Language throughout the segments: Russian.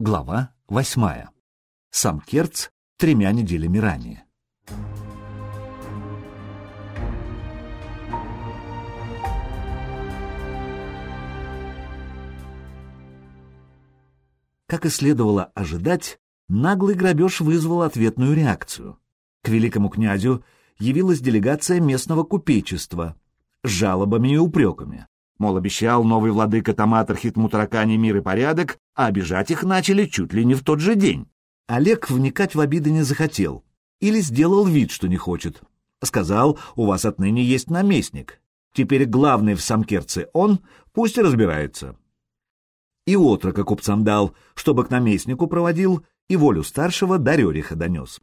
Глава восьмая. Сам Керц тремя неделями ранее. Как и следовало ожидать, наглый грабеж вызвал ответную реакцию. К великому князю явилась делегация местного купечества с жалобами и упреками. Мол, обещал новый владыка Томатор Хитмутаракани мир и порядок, а обижать их начали чуть ли не в тот же день. Олег вникать в обиды не захотел. Или сделал вид, что не хочет. Сказал, у вас отныне есть наместник. Теперь главный в Самкерце он, пусть разбирается. И отрока купцам дал, чтобы к наместнику проводил, и волю старшего до Рериха донес.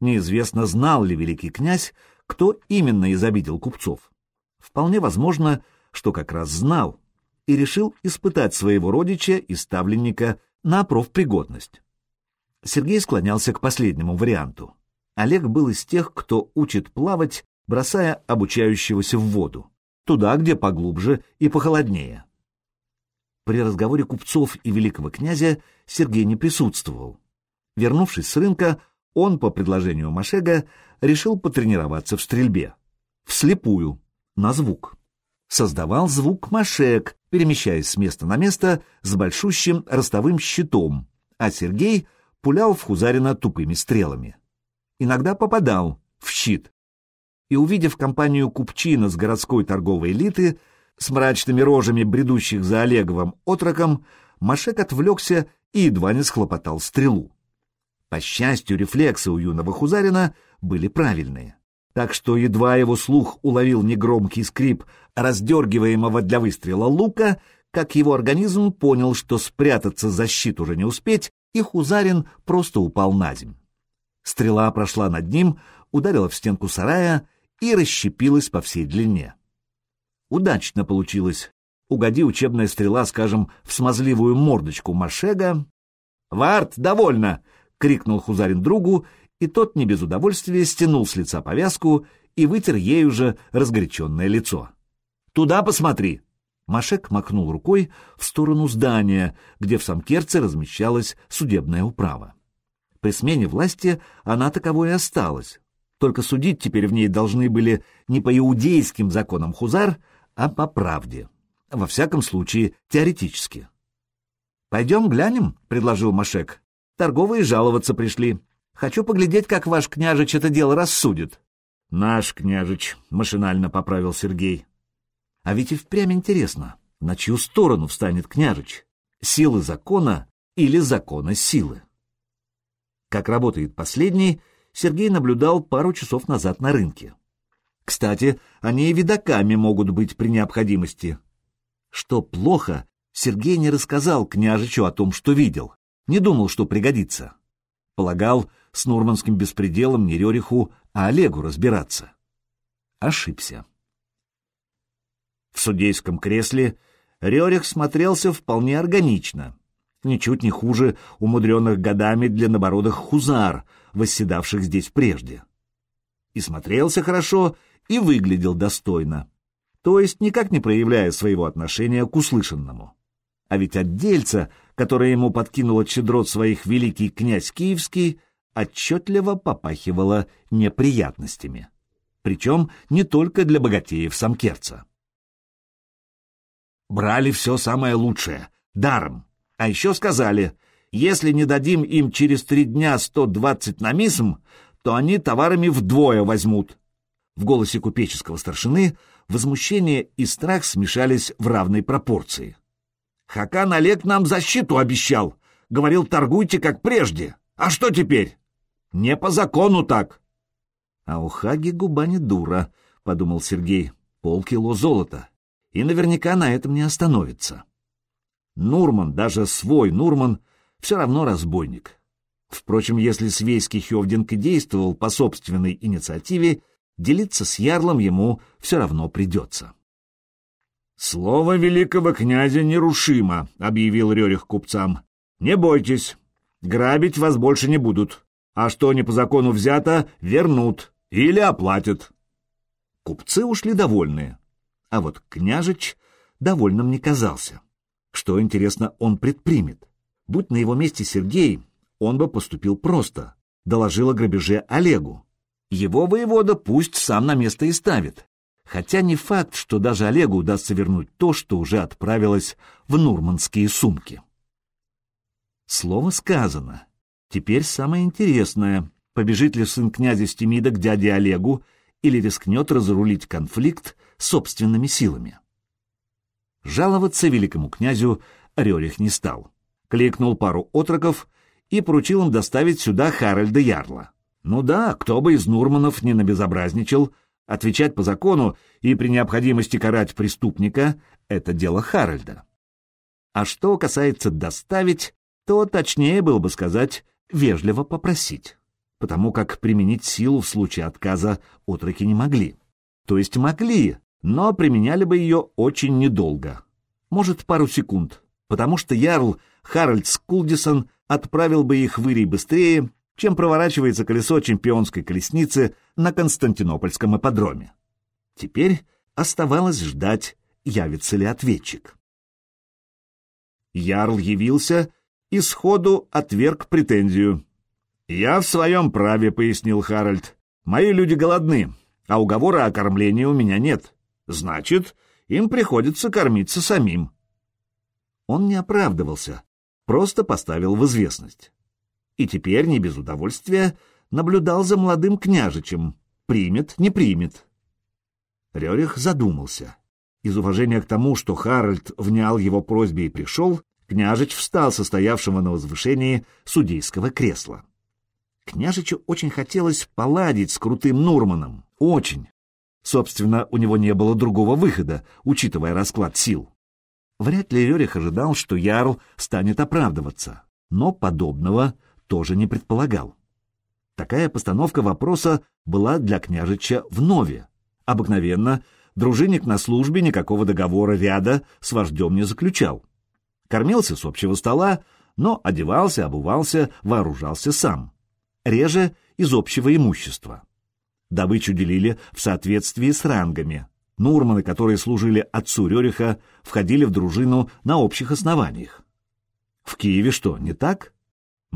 Неизвестно, знал ли великий князь, кто именно изобидел купцов. Вполне возможно, что как раз знал, и решил испытать своего родича и ставленника на профпригодность. Сергей склонялся к последнему варианту. Олег был из тех, кто учит плавать, бросая обучающегося в воду, туда, где поглубже и похолоднее. При разговоре купцов и великого князя Сергей не присутствовал. Вернувшись с рынка, он, по предложению Машега, решил потренироваться в стрельбе. Вслепую, на звук создавал звук машек, перемещаясь с места на место с большущим ростовым щитом, а Сергей пулял в Хузарина тупыми стрелами. Иногда попадал в щит. И, увидев компанию купчина с городской торговой элиты, с мрачными рожами бредущих за Олеговым отроком, Машек отвлекся и едва не схлопотал стрелу. По счастью, рефлексы у юного Хузарина были правильные так что едва его слух уловил негромкий скрип раздергиваемого для выстрела лука, как его организм понял, что спрятаться за щит уже не успеть, и Хузарин просто упал на земь. Стрела прошла над ним, ударила в стенку сарая и расщепилась по всей длине. Удачно получилось. Угоди учебная стрела, скажем, в смазливую мордочку Машега. «Варт, довольно!» — крикнул Хузарин другу и тот не без удовольствия стянул с лица повязку и вытер ею же разгоряченное лицо. «Туда посмотри!» Машек махнул рукой в сторону здания, где в Самкерце размещалась судебная управа. При смене власти она таковой и осталась, только судить теперь в ней должны были не по иудейским законам Хузар, а по правде. Во всяком случае, теоретически. «Пойдем глянем», — предложил Машек. «Торговые жаловаться пришли. Хочу поглядеть, как ваш княжич это дело рассудит. — Наш княжич, — машинально поправил Сергей. — А ведь и впрямь интересно, на чью сторону встанет княжич? Силы закона или закона силы? Как работает последний, Сергей наблюдал пару часов назад на рынке. Кстати, они и видаками могут быть при необходимости. Что плохо, Сергей не рассказал княжичу о том, что видел, не думал, что пригодится. Полагал, с нурманским беспределом не Рериху, а Олегу разбираться. Ошибся. В судейском кресле Рерих смотрелся вполне органично, ничуть не хуже умудренных годами для длиннобородых хузар, восседавших здесь прежде. И смотрелся хорошо, и выглядел достойно, то есть никак не проявляя своего отношения к услышанному. А ведь отдельца, которое ему подкинул от щедрот своих великий князь Киевский, отчетливо попахивало неприятностями. Причем не только для богатеев Самкерца. Брали все самое лучшее, даром. А еще сказали, если не дадим им через три дня 120 намисм, то они товарами вдвое возьмут. В голосе купеческого старшины возмущение и страх смешались в равной пропорции. Хакан Олег нам защиту обещал. Говорил, торгуйте как прежде. А что теперь? Не по закону так. А у Хаги губа не дура, подумал Сергей. Полкило золота. И наверняка на этом не остановится. Нурман, даже свой Нурман, все равно разбойник. Впрочем, если свейский Хевдинг и действовал по собственной инициативе, делиться с Ярлом ему все равно придется. «Слово великого князя нерушимо», — объявил Рерих купцам. «Не бойтесь, грабить вас больше не будут, а что не по закону взято, вернут или оплатят». Купцы ушли довольные, а вот княжич довольным не казался. Что, интересно, он предпримет? Будь на его месте Сергей, он бы поступил просто. Доложил о грабеже Олегу. Его воевода пусть сам на место и ставит. Хотя не факт, что даже Олегу удастся вернуть то, что уже отправилось в нурманские сумки. Слово сказано. Теперь самое интересное. Побежит ли сын князя Стемида к дяде Олегу или рискнет разрулить конфликт собственными силами? Жаловаться великому князю Рерих не стал. Кликнул пару отроков и поручил им доставить сюда Харальда Ярла. Ну да, кто бы из Нурманов не набезобразничал, отвечать по закону и при необходимости карать преступника — это дело Харальда. А что касается доставить, то точнее было бы сказать вежливо попросить, потому как применить силу в случае отказа отроки не могли. То есть могли, но применяли бы ее очень недолго, может пару секунд, потому что ярл Харальд Скулдисон отправил бы их в Ирий быстрее, чем проворачивается колесо чемпионской колесницы на Константинопольском ипподроме. Теперь оставалось ждать, явится ли ответчик. Ярл явился и сходу отверг претензию. «Я в своем праве», — пояснил Харальд. «Мои люди голодны, а уговора о кормлении у меня нет. Значит, им приходится кормиться самим». Он не оправдывался, просто поставил в известность. И теперь, не без удовольствия, наблюдал за молодым княжичем. Примет, не примет. Рерих задумался. Из уважения к тому, что Харальд внял его просьбе и пришел, княжич встал состоявшего на возвышении судейского кресла. Княжичу очень хотелось поладить с крутым Нурманом. Очень. Собственно, у него не было другого выхода, учитывая расклад сил. Вряд ли Рерих ожидал, что Ярл станет оправдываться, но подобного тоже не предполагал. Такая постановка вопроса была для княжича вновь. Обыкновенно дружинник на службе никакого договора ряда с вождем не заключал. Кормился с общего стола, но одевался, обувался, вооружался сам. Реже из общего имущества. Добычу делили в соответствии с рангами. Нурманы, которые служили отцу Рериха, входили в дружину на общих основаниях. В Киеве что, не так?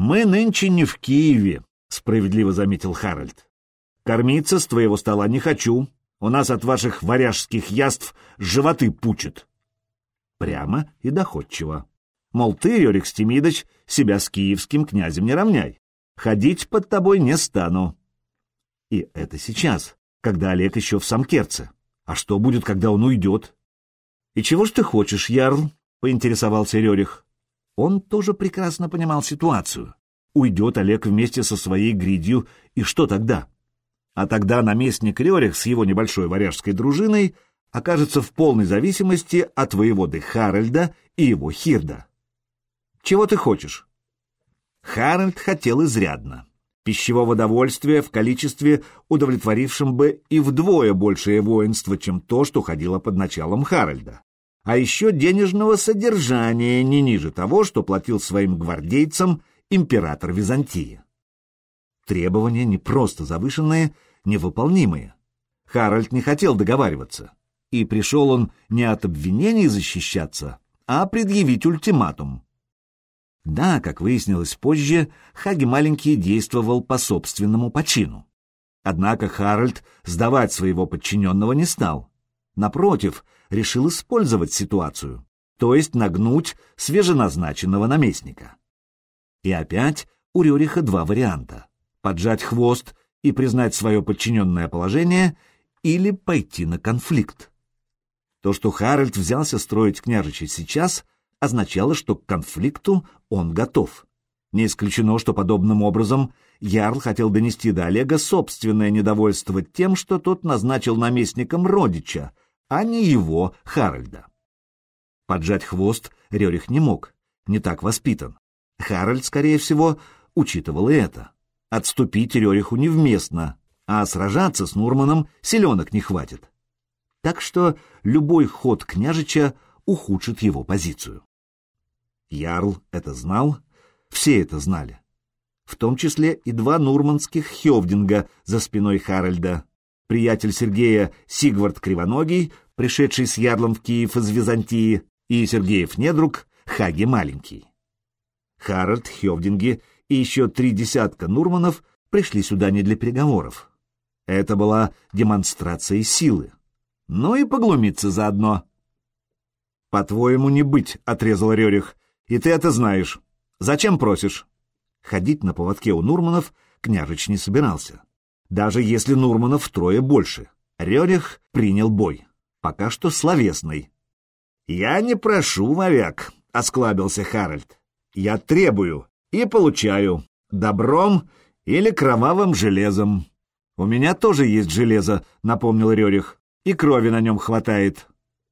Мы нынче не в Киеве, справедливо заметил Харальд. Кормиться с твоего стола не хочу. У нас от ваших варяжских яств животы пучат. Прямо и доходчиво. Мол, ты, Рерих Стемидович, себя с киевским князем не равняй. Ходить под тобой не стану. И это сейчас, когда Олег еще в Самкерце. А что будет, когда он уйдет? — И чего ж ты хочешь, Ярл? — поинтересовался Рерих. Он тоже прекрасно понимал ситуацию. Уйдет Олег вместе со своей гридью, и что тогда? А тогда наместник Рерих с его небольшой варяжской дружиной окажется в полной зависимости от воеводы Харальда и его Хирда. Чего ты хочешь? Харальд хотел изрядно пищевого довольствия в количестве, удовлетворившем бы и вдвое большее воинство, чем то, что ходило под началом Харальда. А еще денежного содержания не ниже того, что платил своим гвардейцам император Византии. Требования не просто завышенные, невыполнимые. Харальд не хотел договариваться, и пришел он не от обвинений защищаться, а предъявить ультиматум. Да, как выяснилось позже, Хаги Маленький действовал по собственному почину. Однако Харальд сдавать своего подчиненного не стал. Напротив, решил использовать ситуацию, то есть нагнуть свеженазначенного наместника. И опять у Рюриха два варианта — поджать хвост и признать свое подчиненное положение или пойти на конфликт. То, что Харальд взялся строить княжичей сейчас — означало, что к конфликту он готов. Не исключено, что подобным образом Ярл хотел донести до Олега собственное недовольство тем, что тот назначил наместником родича, а не его, Харальда. Поджать хвост Рерих не мог, не так воспитан. Харальд, скорее всего, учитывал и это. Отступить Рериху невместно, а сражаться с Нурманом селенок не хватит. Так что любой ход княжича ухудшит его позицию. Ярл это знал, все это знали. В том числе и два нурманских хевдинга за спиной Харальда. Приятель Сергея Сигвард Кривоногий, пришедший с ярлом в Киев из Византии, и Сергеев недруг Хаги Маленький. Харальд, Хевдинги и еще три десятка Нурманов пришли сюда не для переговоров. Это была демонстрация силы. Ну и поглумиться заодно. «По-твоему, не быть», — отрезал Рерих. «И ты это знаешь. Зачем просишь?» Ходить на поводке у Нурманов княжич не собирался. Даже если Нурманов втрое больше. Рерих принял бой. Пока что словесный. «Я не прошу, моряк», — осклабился Харальд. «Я требую и получаю. Добром или кровавым железом». «У меня тоже есть железо», — напомнил Рерих. «И крови на нем хватает.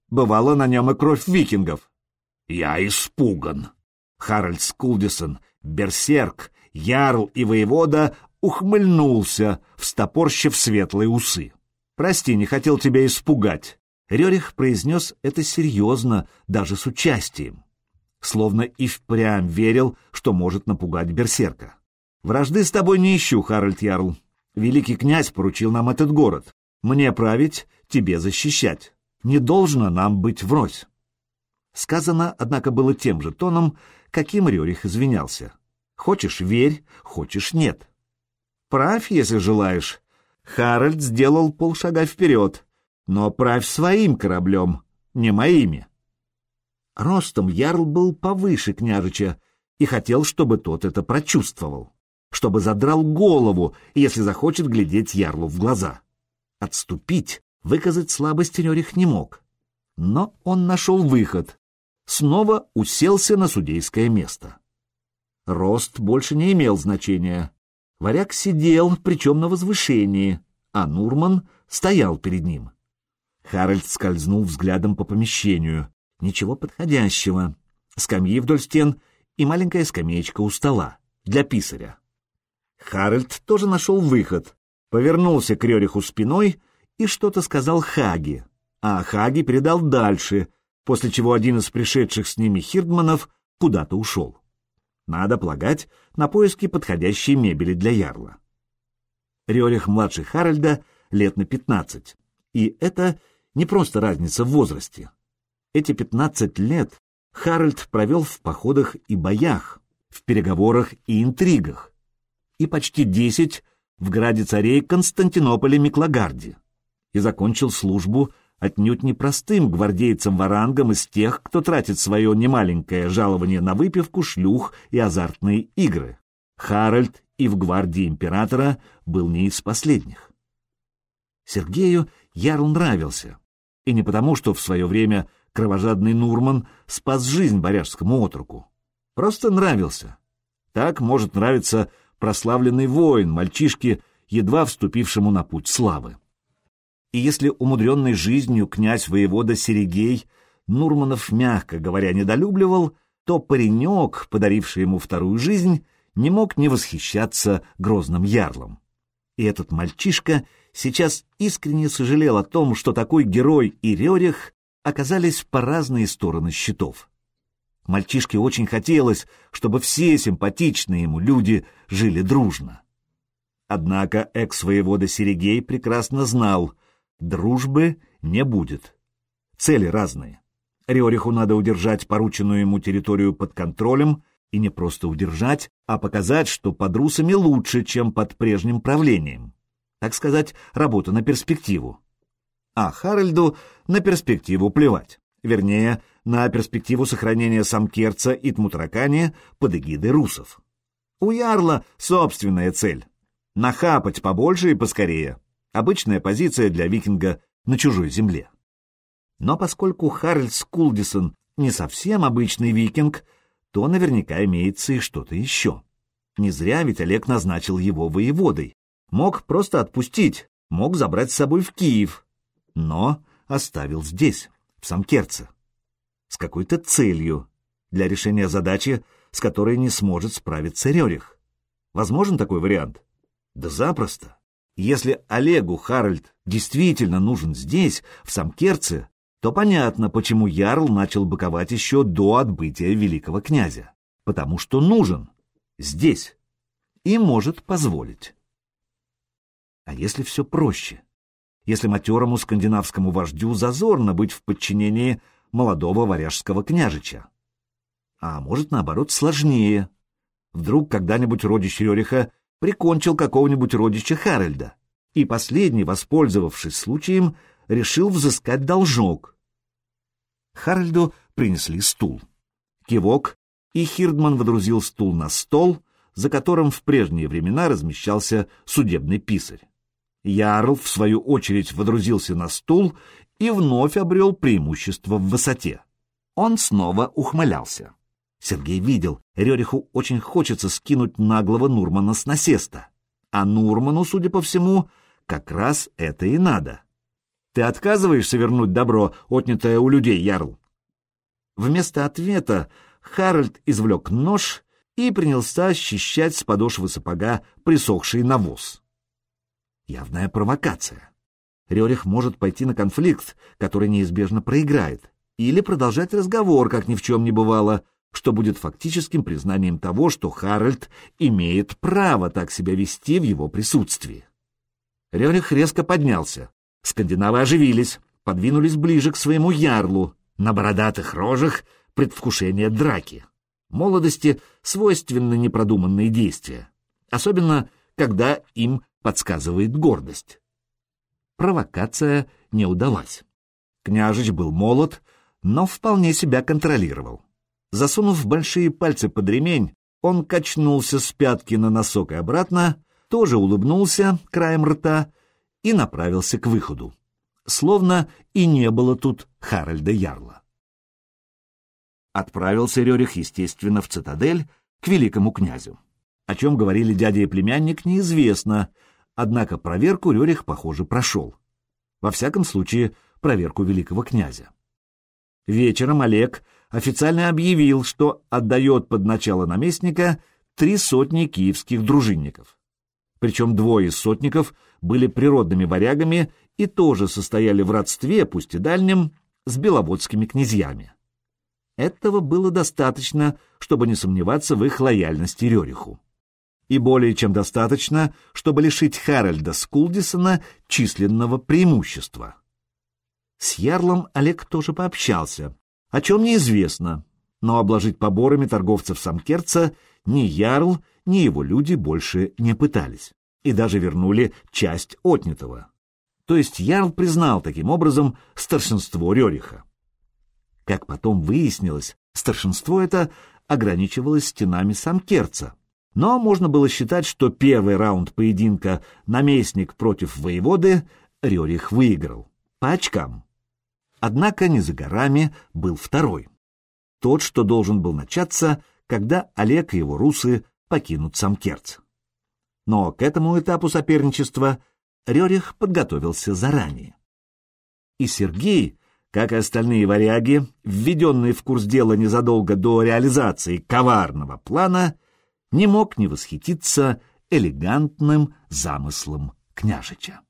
Бывало на нем и кровь викингов». «Я испуган». Харальд Скулдисон, берсерк, ярл и воевода ухмыльнулся, встопорщив светлые усы. «Прости, не хотел тебя испугать». Рерих произнес это серьезно, даже с участием. Словно и впрямь верил, что может напугать берсерка. «Вражды с тобой не ищу, Харальд Ярл. Великий князь поручил нам этот город. Мне править, тебе защищать. Не должно нам быть врозь». Сказано, однако, было тем же тоном, каким Рерих извинялся. «Хочешь — верь, хочешь — нет». «Правь, если желаешь». Харальд сделал полшага вперед, но правь своим кораблем, не моими. Ростом Ярл был повыше княжича и хотел, чтобы тот это прочувствовал чтобы задрал голову, если захочет глядеть Ярлу в глаза. Отступить, выказать слабость Рерих не мог. Но он нашел выход. Снова уселся на судейское место. Рост больше не имел значения. Варяг сидел, причем на возвышении, а Нурман стоял перед ним. Харальд скользнул взглядом по помещению. Ничего подходящего. Скамьи вдоль стен и маленькая скамеечка у стола для писаря. Харальд тоже нашел выход, повернулся к Рериху спиной и что-то сказал Хаги, а Хаги передал дальше, после чего один из пришедших с ними хирдманов куда-то ушел. Надо полагать на поиски подходящей мебели для ярла. Рерих младше Харальда лет на пятнадцать, и это не просто разница в возрасте. Эти пятнадцать лет Харальд провел в походах и боях, в переговорах и интригах, и почти десять в граде царей Константинополе Миклагарде и закончил службу отнюдь непростым гвардейцем-варангом из тех, кто тратит свое немаленькое жалование на выпивку, шлюх и азартные игры. Харальд и в гвардии императора был не из последних. Сергею Ярл нравился, и не потому, что в свое время кровожадный Нурман спас жизнь боряжскому отруку. Просто нравился. Так может нравиться прославленный воин, мальчишке, едва вступившему на путь славы. И если умудренный жизнью князь-воевода Серегей Нурманов, мягко говоря, недолюбливал, то паренек, подаривший ему вторую жизнь, не мог не восхищаться грозным ярлом. И этот мальчишка сейчас искренне сожалел о том, что такой герой и Рерих оказались по разные стороны счетов. Мальчишке очень хотелось, чтобы все симпатичные ему люди жили дружно. Однако экс-воевода Серегей прекрасно знал, дружбы не будет. Цели разные. Риориху надо удержать порученную ему территорию под контролем, и не просто удержать, а показать, что под русами лучше, чем под прежним правлением. Так сказать, работа на перспективу. А Харальду на перспективу плевать. Вернее, на перспективу сохранения Самкерца и Тмутракани под эгидой русов. У Ярла собственная цель — нахапать побольше и поскорее. Обычная позиция для викинга на чужой земле. Но поскольку Харальд Скулдисон не совсем обычный викинг, то наверняка имеется и что-то еще. Не зря ведь Олег назначил его воеводой. Мог просто отпустить, мог забрать с собой в Киев, но оставил здесь, в Самкерце с какой-то целью для решения задачи, с которой не сможет справиться Рерих. Возможен такой вариант? Да запросто. Если Олегу Харальд действительно нужен здесь, в Самкерце, то понятно, почему Ярл начал быковать еще до отбытия великого князя. Потому что нужен. Здесь. И может позволить. А если все проще? Если матерому скандинавскому вождю зазорно быть в подчинении молодого варяжского княжича. А может, наоборот, сложнее, Вдруг когда-нибудь родич Рериха прикончил какого-нибудь родича Харальда, и последний, воспользовавшись случаем, решил взыскать должок. Харальду принесли стул. Кивок, и Хирдман водрузил стул на стол, за которым в прежние времена размещался судебный писарь. Ярл, в свою очередь, водрузился на стул и вновь обрел преимущество в высоте. Он снова ухмылялся. Сергей видел, Рериху очень хочется скинуть наглого Нурмана с насеста. А Нурману, судя по всему, как раз это и надо. Ты отказываешься вернуть добро, отнятое у людей, Ярл? Вместо ответа Харальд извлек нож и принялся счищать с подошвы сапога присохший навоз. Явная провокация. Рерих может пойти на конфликт, который неизбежно проиграет, или продолжать разговор, как ни в чем не бывало, что будет фактическим признанием того, что Харальд имеет право так себя вести в его присутствии. Рерих резко поднялся. Скандинавы оживились, подвинулись ближе к своему ярлу, на бородатых рожах предвкушение драки. Молодости свойственны непродуманные действия, особенно когда им подсказывает гордость. Провокация не удалась. Княжич был молод, но вполне себя контролировал. Засунув большие пальцы под ремень, он качнулся с пятки на носок и обратно, тоже улыбнулся краем рта и направился к выходу. Словно и не было тут Харальда Ярла. Отправился Рерих, естественно, в цитадель к великому князю. О чем говорили дядя и племянник, неизвестно, однако проверку Рерих, похоже, прошел. Во всяком случае, проверку великого князя. Вечером Олег официально объявил, что отдает под начало наместника три сотни киевских дружинников. Причем двое из сотников были природными варягами и тоже состояли в родстве, пусть и дальнем, с беловодскими князьями. Этого было достаточно, чтобы не сомневаться в их лояльности Рериху. И более чем достаточно, чтобы лишить Харальда Скулдисона численного преимущества. С Ярлом Олег тоже пообщался, о чем неизвестно, но обложить поборами торговцев Самкерца ни Ярл, ни его люди больше не пытались, и даже вернули часть отнятого. То есть Ярл признал таким образом старшинство Рериха. Как потом выяснилось, старшинство это ограничивалось стенами Самкерца, но можно было считать, что первый раунд поединка наместник против воеводы Рерих выиграл. По очкам. Однако не за горами был второй. Тот, что должен был начаться, когда Олег и его русы покинут Самкерц. Но к этому этапу соперничества Рерих подготовился заранее. И Сергей, как и остальные варяги, введенные в курс дела незадолго до реализации коварного плана, не мог не восхититься элегантным замыслом княжича.